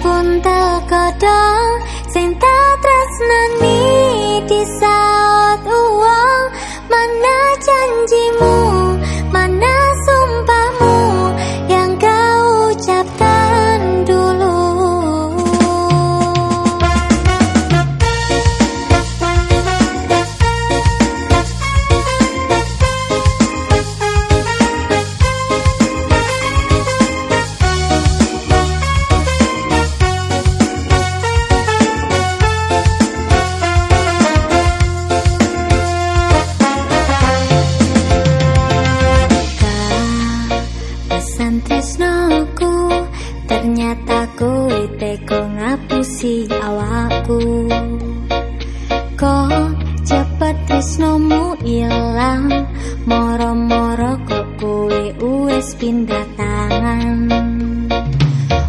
pun tak kadang tresnoku ternyata kowe teko ngapusi awakku. Kok cepet tresnomu ilang? Moro-moro kok kowe wis pindah tangan.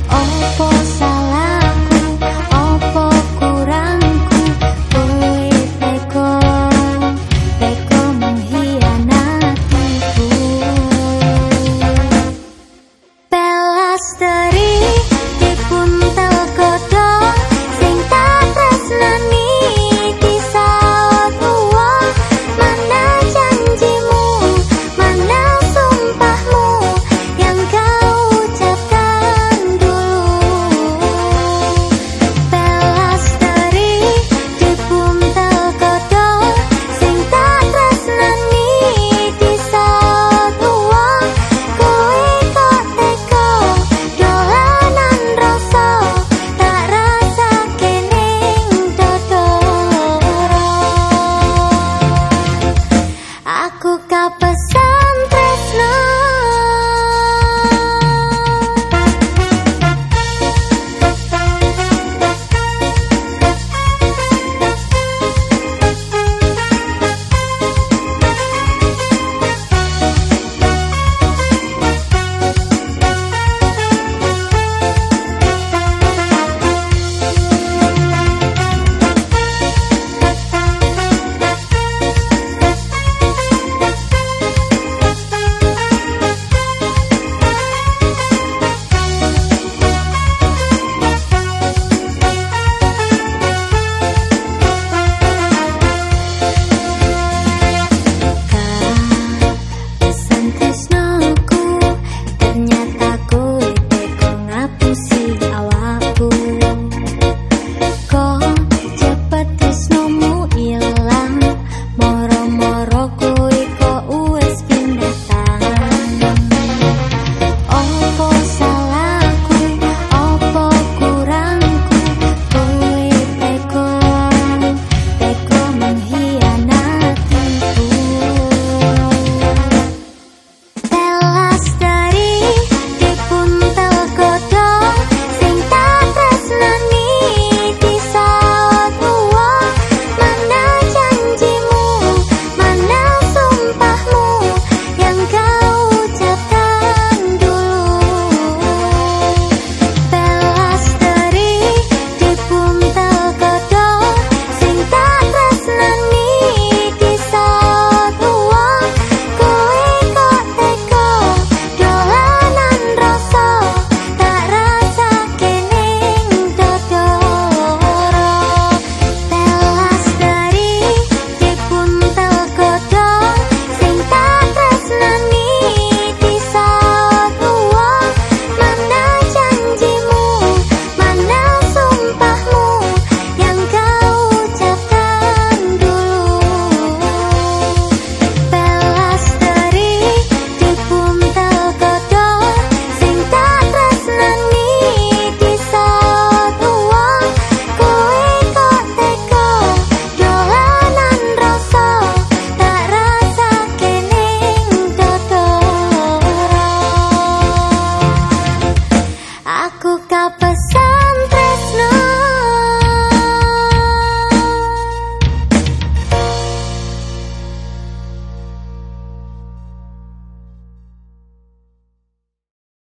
Opo pasar.